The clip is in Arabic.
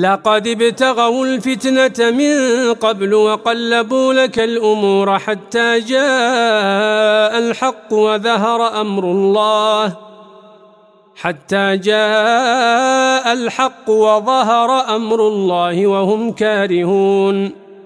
لقد ابتغوا الفتنة من قبل وقلبوا لك الأمور حتى جاء الحق وظهر أمر الله. حتى جاء الحق وظهر أمر الله وهم كارهون.